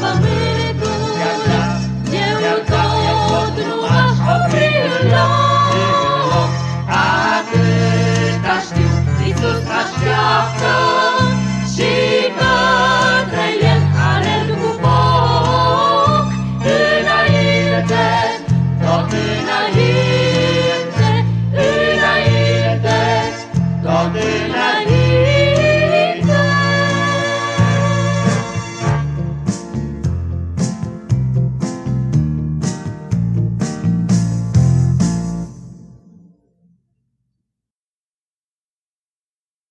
Sálvame.